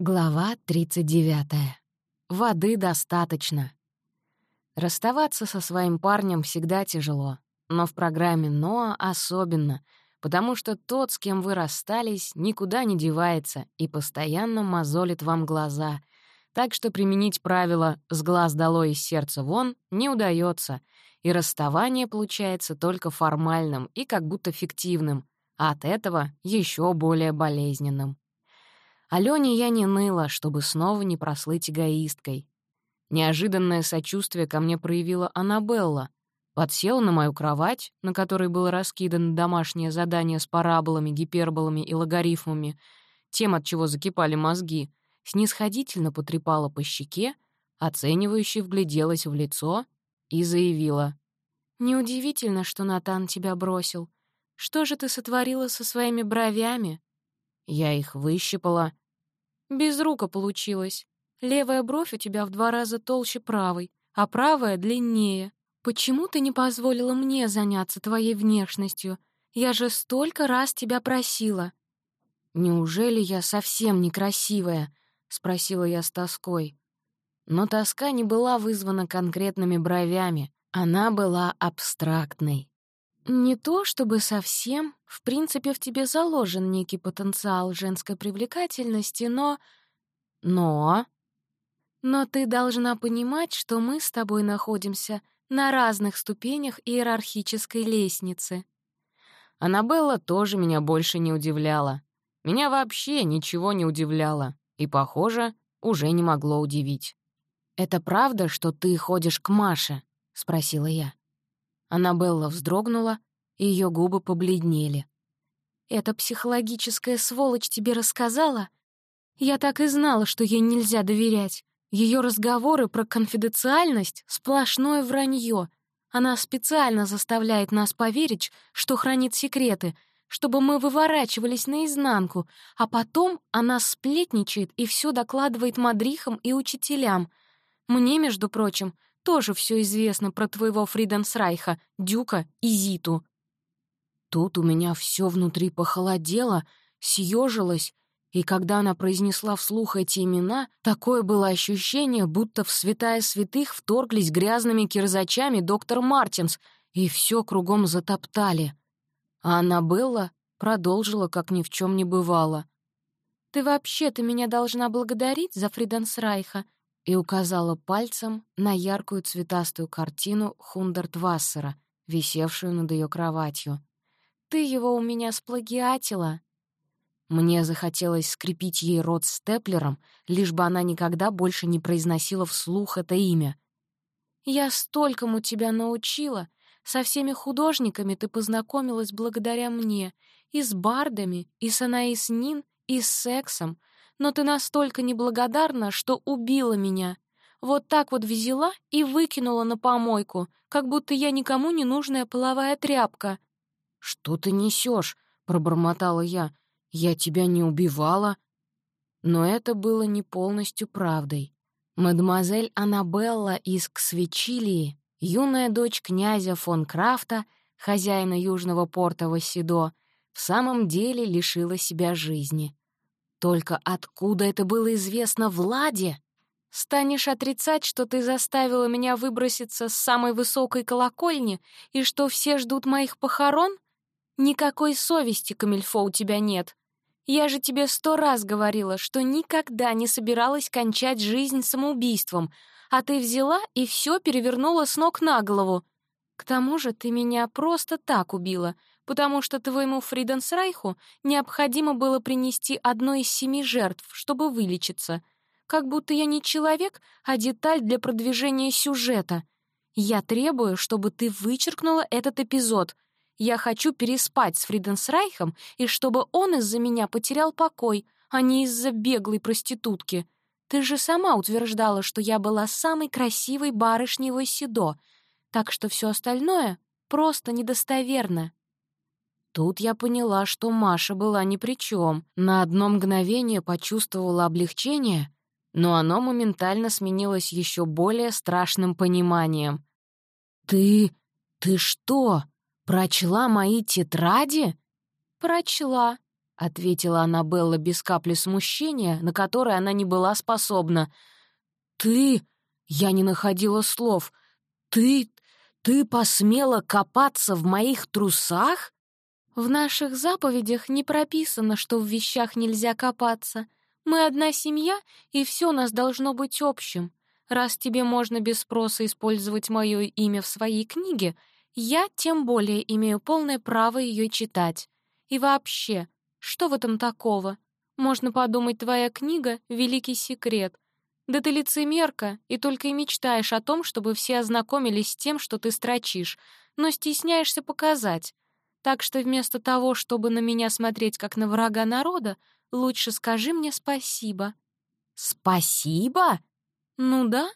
Глава 39. Воды достаточно. Расставаться со своим парнем всегда тяжело, но в программе «Ноа» особенно, потому что тот, с кем вы расстались, никуда не девается и постоянно мозолит вам глаза, так что применить правило «с глаз долой из сердца вон» не удается, и расставание получается только формальным и как будто фиктивным, а от этого еще более болезненным. Алёне я не ныла, чтобы снова не прослыть эгоисткой. Неожиданное сочувствие ко мне проявила Аннабелла. Подсела на мою кровать, на которой было раскидано домашнее задание с параболами, гиперболами и логарифмами, тем, от чего закипали мозги, снисходительно потрепала по щеке, оценивающе вгляделась в лицо и заявила. «Неудивительно, что Натан тебя бросил. Что же ты сотворила со своими бровями?» Я их выщипала. Без рука получилось. Левая бровь у тебя в два раза толще правой, а правая длиннее. Почему ты не позволила мне заняться твоей внешностью? Я же столько раз тебя просила. Неужели я совсем некрасивая? спросила я с тоской. Но тоска не была вызвана конкретными бровями, она была абстрактной. Не то чтобы совсем. В принципе, в тебе заложен некий потенциал женской привлекательности, но... Но... Но ты должна понимать, что мы с тобой находимся на разных ступенях иерархической лестницы. Аннабелла тоже меня больше не удивляла. Меня вообще ничего не удивляло. И, похоже, уже не могло удивить. «Это правда, что ты ходишь к Маше?» — спросила я. Аннабелла вздрогнула, и ее губы побледнели. «Эта психологическая сволочь тебе рассказала? Я так и знала, что ей нельзя доверять. Ее разговоры про конфиденциальность — сплошное вранье. Она специально заставляет нас поверить, что хранит секреты, чтобы мы выворачивались наизнанку, а потом она сплетничает и все докладывает мадрихам и учителям. Мне, между прочим, тоже все известно про твоего Фриденсрайха, Дюка и Зиту. Тут у меня все внутри похолодело, съежилось, и когда она произнесла вслух эти имена, такое было ощущение, будто в святая святых вторглись грязными кирзачами доктор Мартинс и все кругом затоптали. А Аннабелла продолжила, как ни в чем не бывало. «Ты вообще-то меня должна благодарить за Фриденсрайха», и указала пальцем на яркую цветастую картину Хундертвассера, висевшую над ее кроватью. «Ты его у меня сплагиатила». Мне захотелось скрепить ей рот степлером, лишь бы она никогда больше не произносила вслух это имя. «Я столькому тебя научила. Со всеми художниками ты познакомилась благодаря мне. И с бардами, и с Анаис Нин, и с сексом но ты настолько неблагодарна, что убила меня. Вот так вот взяла и выкинула на помойку, как будто я никому не нужная половая тряпка». «Что ты несешь? пробормотала я. «Я тебя не убивала». Но это было не полностью правдой. Мадемуазель Аннабелла из Ксвичилии, юная дочь князя фон Крафта, хозяина южного порта Васидо, в самом деле лишила себя жизни. Только откуда это было известно Владе? Станешь отрицать, что ты заставила меня выброситься с самой высокой колокольни и что все ждут моих похорон? Никакой совести, Камильфо, у тебя нет. Я же тебе сто раз говорила, что никогда не собиралась кончать жизнь самоубийством, а ты взяла и все перевернула с ног на голову. К тому же ты меня просто так убила, потому что твоему Фриденсрайху необходимо было принести одну из семи жертв, чтобы вылечиться. Как будто я не человек, а деталь для продвижения сюжета. Я требую, чтобы ты вычеркнула этот эпизод. Я хочу переспать с Фриденсрайхом, и чтобы он из-за меня потерял покой, а не из-за беглой проститутки. Ты же сама утверждала, что я была самой красивой барышней в Исидо, так что все остальное просто недостоверно. Тут я поняла, что Маша была ни при чем. На одно мгновение почувствовала облегчение, но оно моментально сменилось еще более страшным пониманием. «Ты... ты что, прочла мои тетради?» «Прочла», ответила Аннабелла без капли смущения, на которое она не была способна. «Ты...» — я не находила слов. «Ты... ты посмела копаться в моих трусах?» «В наших заповедях не прописано, что в вещах нельзя копаться. Мы одна семья, и все у нас должно быть общим. Раз тебе можно без спроса использовать мое имя в своей книге, я тем более имею полное право ее читать. И вообще, что в этом такого? Можно подумать, твоя книга — великий секрет. Да ты лицемерка, и только и мечтаешь о том, чтобы все ознакомились с тем, что ты строчишь, но стесняешься показать. Так что вместо того, чтобы на меня смотреть как на врага народа, лучше скажи мне спасибо». «Спасибо?» «Ну да.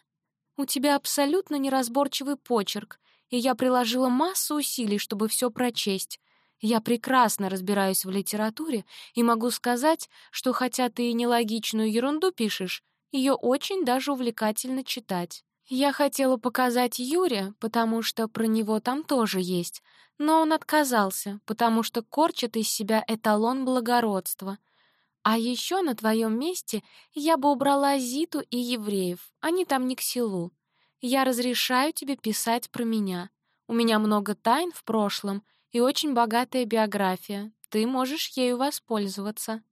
У тебя абсолютно неразборчивый почерк, и я приложила массу усилий, чтобы все прочесть. Я прекрасно разбираюсь в литературе и могу сказать, что хотя ты и нелогичную ерунду пишешь, ее очень даже увлекательно читать. Я хотела показать Юре, потому что про него там тоже есть, но он отказался, потому что корчит из себя эталон благородства. А еще на твоем месте я бы убрала Зиту и евреев, они там не к селу. Я разрешаю тебе писать про меня. У меня много тайн в прошлом, и очень богатая биография. Ты можешь ею воспользоваться».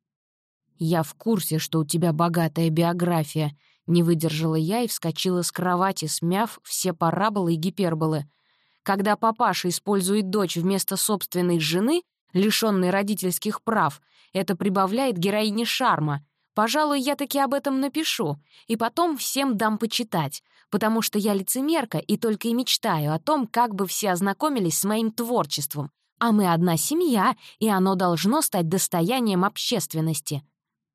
«Я в курсе, что у тебя богатая биография», — не выдержала я и вскочила с кровати, смяв все параболы и гиперболы. Когда папаша использует дочь вместо собственной жены, лишённой родительских прав, это прибавляет героине шарма. Пожалуй, я таки об этом напишу, и потом всем дам почитать, потому что я лицемерка и только и мечтаю о том, как бы все ознакомились с моим творчеством, а мы одна семья, и оно должно стать достоянием общественности».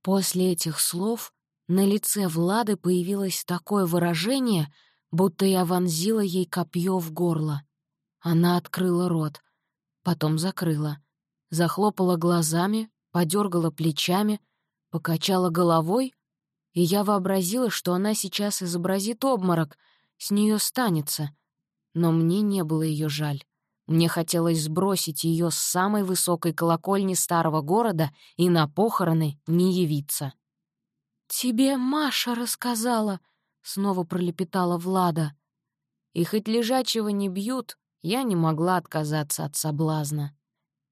После этих слов на лице Влады появилось такое выражение, будто я вонзила ей копье в горло. Она открыла рот, потом закрыла, захлопала глазами, подергала плечами, покачала головой и я вообразила, что она сейчас изобразит обморок, с нее станется. Но мне не было ее жаль. Мне хотелось сбросить ее с самой высокой колокольни старого города и на похороны не явиться. «Тебе Маша рассказала», — снова пролепетала Влада. И хоть лежачего не бьют, я не могла отказаться от соблазна.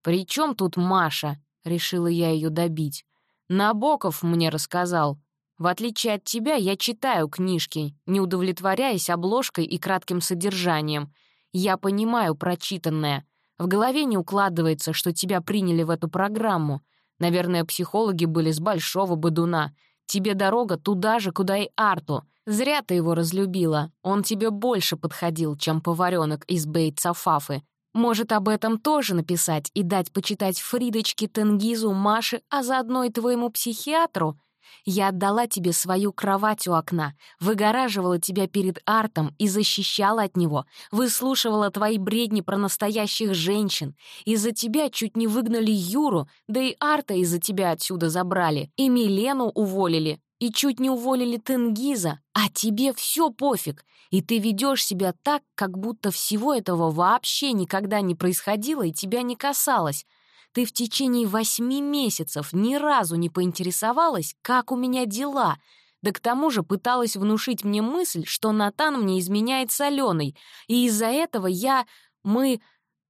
«При чем тут Маша?» — решила я ее добить. «Набоков мне рассказал. В отличие от тебя, я читаю книжки, не удовлетворяясь обложкой и кратким содержанием. Я понимаю прочитанное. В голове не укладывается, что тебя приняли в эту программу. Наверное, психологи были с большого бодуна. Тебе дорога туда же, куда и Арту. Зря ты его разлюбила. Он тебе больше подходил, чем поваренок из Бейтса Фафы. Может, об этом тоже написать и дать почитать Фридочке, Тенгизу, Маше, а заодно и твоему психиатру? Я отдала тебе свою кровать у окна, выгораживала тебя перед Артом и защищала от него, выслушивала твои бредни про настоящих женщин. Из-за тебя чуть не выгнали Юру, да и Арта из-за тебя отсюда забрали, и Милену уволили, и чуть не уволили Тенгиза, а тебе все пофиг, и ты ведешь себя так, как будто всего этого вообще никогда не происходило и тебя не касалось. Ты в течение восьми месяцев ни разу не поинтересовалась, как у меня дела, да к тому же пыталась внушить мне мысль, что Натан мне изменяет с Аленой, и из-за этого я... мы...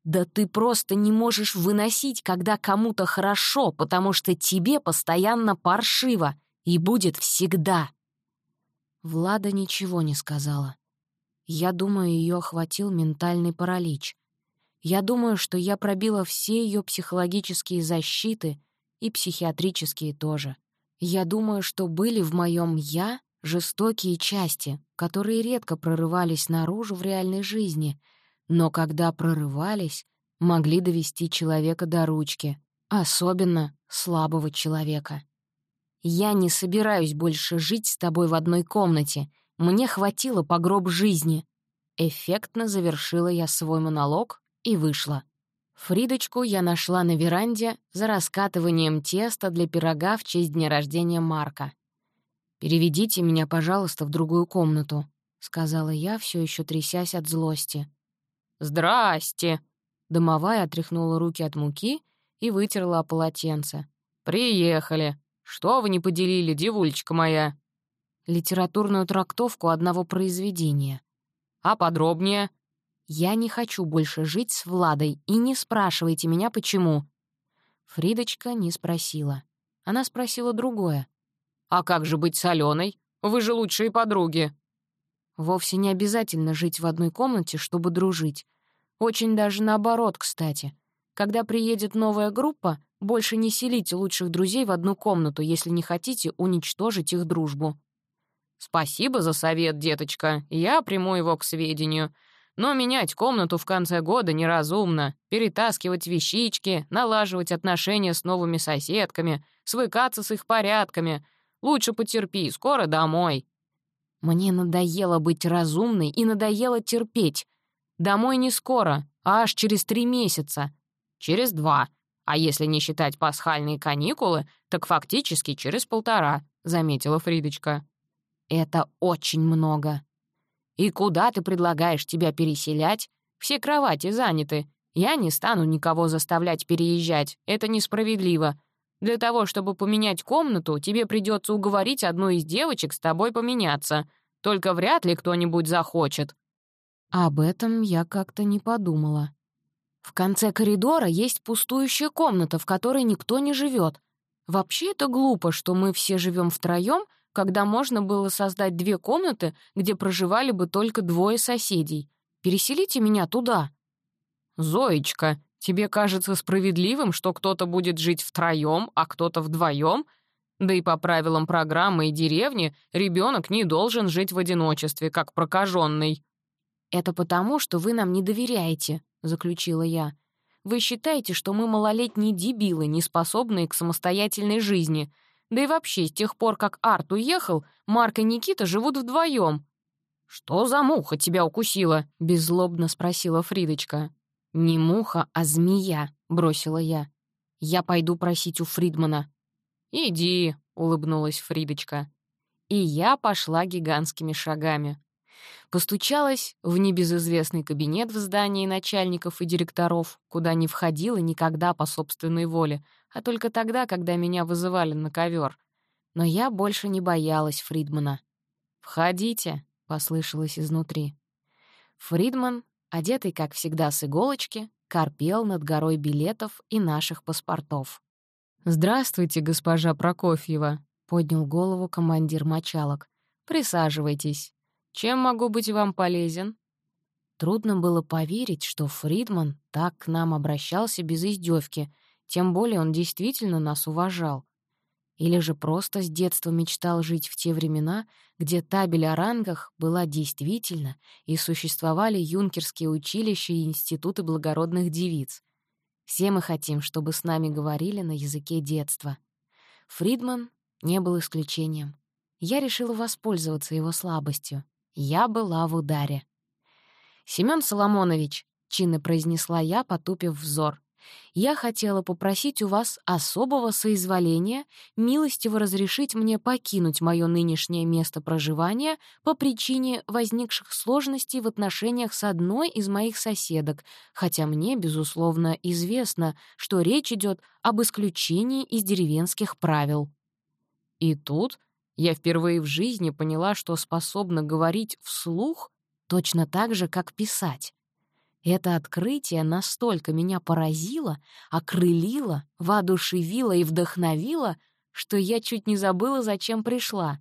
Да ты просто не можешь выносить, когда кому-то хорошо, потому что тебе постоянно паршиво, и будет всегда. Влада ничего не сказала. Я думаю, ее охватил ментальный паралич. Я думаю, что я пробила все ее психологические защиты и психиатрические тоже. Я думаю, что были в моем «я» жестокие части, которые редко прорывались наружу в реальной жизни, но когда прорывались, могли довести человека до ручки, особенно слабого человека. «Я не собираюсь больше жить с тобой в одной комнате. Мне хватило по гроб жизни». Эффектно завершила я свой монолог, и вышла. Фридочку я нашла на веранде за раскатыванием теста для пирога в честь дня рождения Марка. «Переведите меня, пожалуйста, в другую комнату», — сказала я, все еще трясясь от злости. «Здрасте!» Домовая отряхнула руки от муки и вытерла полотенце. «Приехали. Что вы не поделили, девулечка моя?» Литературную трактовку одного произведения. «А подробнее?» «Я не хочу больше жить с Владой, и не спрашивайте меня, почему». Фридочка не спросила. Она спросила другое. «А как же быть с Аленой? Вы же лучшие подруги». Вовсе не обязательно жить в одной комнате, чтобы дружить. Очень даже наоборот, кстати. Когда приедет новая группа, больше не селите лучших друзей в одну комнату, если не хотите уничтожить их дружбу. «Спасибо за совет, деточка. Я приму его к сведению. Но менять комнату в конце года неразумно. Перетаскивать вещички, налаживать отношения с новыми соседками, свыкаться с их порядками. Лучше потерпи, скоро домой». Мне надоело быть разумной и надоело терпеть. Домой не скоро, а аж через три месяца. Через два. А если не считать пасхальные каникулы, так фактически через полтора, — заметила Фридочка. Это очень много. И куда ты предлагаешь тебя переселять? Все кровати заняты. Я не стану никого заставлять переезжать. Это несправедливо. Для того, чтобы поменять комнату, тебе придется уговорить одну из девочек с тобой поменяться. Только вряд ли кто-нибудь захочет. Об этом я как-то не подумала. В конце коридора есть пустующая комната, в которой никто не живет. Вообще это глупо, что мы все живем втроем, когда можно было создать две комнаты, где проживали бы только двое соседей. Переселите меня туда. Зоечка, тебе кажется справедливым, что кто-то будет жить втроем, а кто-то вдвоем? Да и по правилам программы и деревни ребенок не должен жить в одиночестве, как прокаженный. Это потому, что вы нам не доверяете, заключила я. «Вы считаете, что мы малолетние дебилы, не способные к самостоятельной жизни. Да и вообще, с тех пор, как Арт уехал, Марк и Никита живут вдвоем. «Что за муха тебя укусила?» — беззлобно спросила Фридочка. «Не муха, а змея», — бросила я. «Я пойду просить у Фридмана». «Иди», — улыбнулась Фридочка. И я пошла гигантскими шагами. Постучалась в небезызвестный кабинет в здании начальников и директоров, куда не входила никогда по собственной воле, а только тогда, когда меня вызывали на ковер. Но я больше не боялась Фридмана. «Входите», — послышалось изнутри. Фридман, одетый, как всегда, с иголочки, корпел над горой билетов и наших паспортов. «Здравствуйте, госпожа Прокофьева», — поднял голову командир мочалок. «Присаживайтесь». Чем могу быть вам полезен?» Трудно было поверить, что Фридман так к нам обращался без издевки, тем более он действительно нас уважал. Или же просто с детства мечтал жить в те времена, где табель о рангах была действительно и существовали юнкерские училища и институты благородных девиц. Все мы хотим, чтобы с нами говорили на языке детства. Фридман не был исключением. Я решила воспользоваться его слабостью. Я была в ударе. «Семён Соломонович», — чинно произнесла я, потупив взор, «я хотела попросить у вас особого соизволения милостиво разрешить мне покинуть моё нынешнее место проживания по причине возникших сложностей в отношениях с одной из моих соседок, хотя мне, безусловно, известно, что речь идёт об исключении из деревенских правил». И тут я впервые в жизни поняла, что способна говорить вслух точно так же, как писать. Это открытие настолько меня поразило, окрылило, воодушевило и вдохновило, что я чуть не забыла, зачем пришла.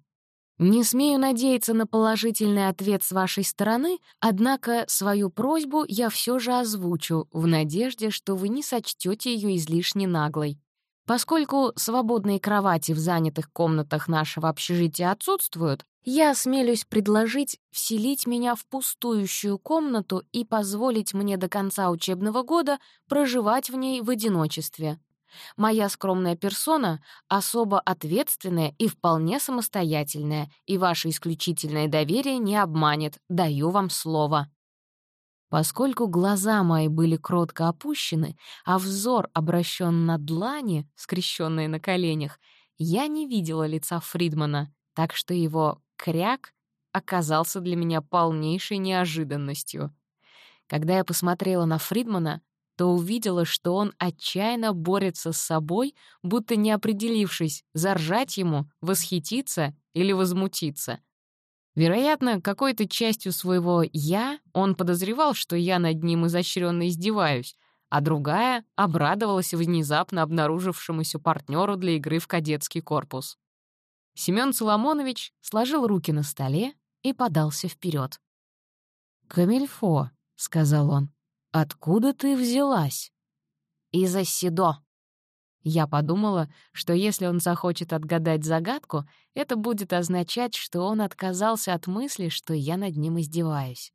Не смею надеяться на положительный ответ с вашей стороны, однако свою просьбу я все же озвучу, в надежде, что вы не сочтете ее излишне наглой. Поскольку свободные кровати в занятых комнатах нашего общежития отсутствуют, я осмелюсь предложить вселить меня в пустующую комнату и позволить мне до конца учебного года проживать в ней в одиночестве. Моя скромная персона особо ответственная и вполне самостоятельная, и ваше исключительное доверие не обманет, даю вам слово. Поскольку глаза мои были кротко опущены, а взор обращен на длани, скрещенные на коленях, я не видела лица Фридмана, так что его кряк оказался для меня полнейшей неожиданностью. Когда я посмотрела на Фридмана, то увидела, что он отчаянно борется с собой, будто не определившись, заржать ему, восхититься или возмутиться. Вероятно, какой-то частью своего «я» он подозревал, что я над ним изощренно издеваюсь, а другая обрадовалась внезапно обнаружившемуся партнеру для игры в кадетский корпус. Семён Соломонович сложил руки на столе и подался вперед. «Камильфо», — сказал он, — «откуда ты взялась?» «Из Оссидо». Я подумала, что если он захочет отгадать загадку, это будет означать, что он отказался от мысли, что я над ним издеваюсь.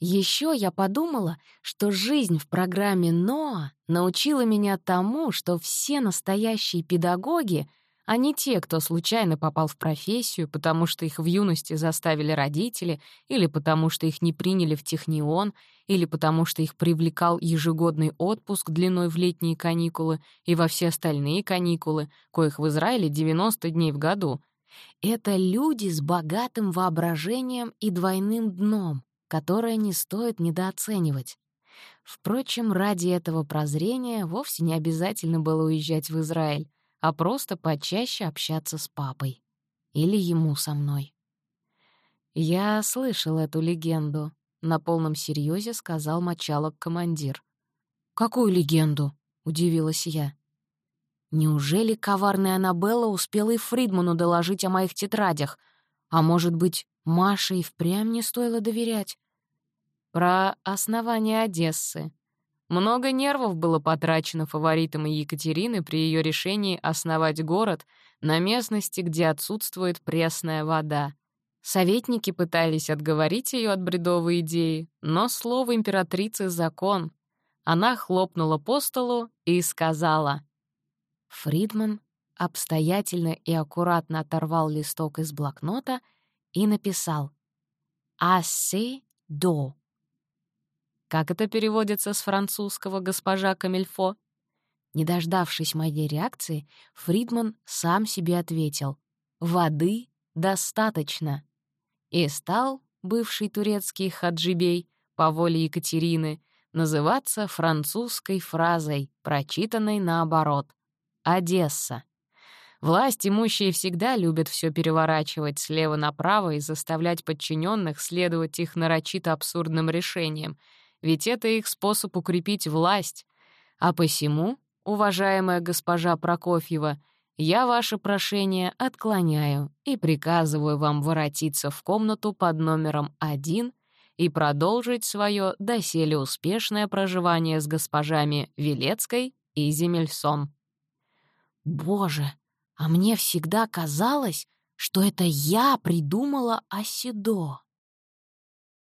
Еще я подумала, что жизнь в программе «НОА» научила меня тому, что все настоящие педагоги, а не те, кто случайно попал в профессию, потому что их в юности заставили родители, или потому что их не приняли в технион, или потому что их привлекал ежегодный отпуск длиной в летние каникулы и во все остальные каникулы, коих в Израиле 90 дней в году. Это люди с богатым воображением и двойным дном, которое не стоит недооценивать. Впрочем, ради этого прозрения вовсе не обязательно было уезжать в Израиль, а просто почаще общаться с папой. Или ему со мной. «Я слышал эту легенду», — на полном серьезе сказал мочалок командир. «Какую легенду?» — удивилась я. «Неужели коварная Аннабелла успела и Фридману доложить о моих тетрадях? А может быть, Маше и впрямь не стоило доверять. Про основание Одессы. Много нервов было потрачено фаворитом Екатерины при ее решении основать город на местности, где отсутствует пресная вода. Советники пытались отговорить ее от бредовой идеи, но слово императрицы — закон. Она хлопнула по столу и сказала. Фридман обстоятельно и аккуратно оторвал листок из блокнота — и написал «Assez до». Как это переводится с французского госпожа Камильфо? Не дождавшись моей реакции, Фридман сам себе ответил «Воды достаточно» и стал, бывший турецкий хаджибей, по воле Екатерины, называться французской фразой, прочитанной наоборот «Одесса». Власть имущие всегда любят все переворачивать слева направо и заставлять подчиненных следовать их нарочито абсурдным решениям, ведь это их способ укрепить власть. А посему, уважаемая госпожа Прокофьева, я ваше прошение отклоняю и приказываю вам воротиться в комнату под номером один и продолжить свое доселе успешное проживание с госпожами Велецкой и Земельсон. «Боже!» А мне всегда казалось, что это я придумала Оседо.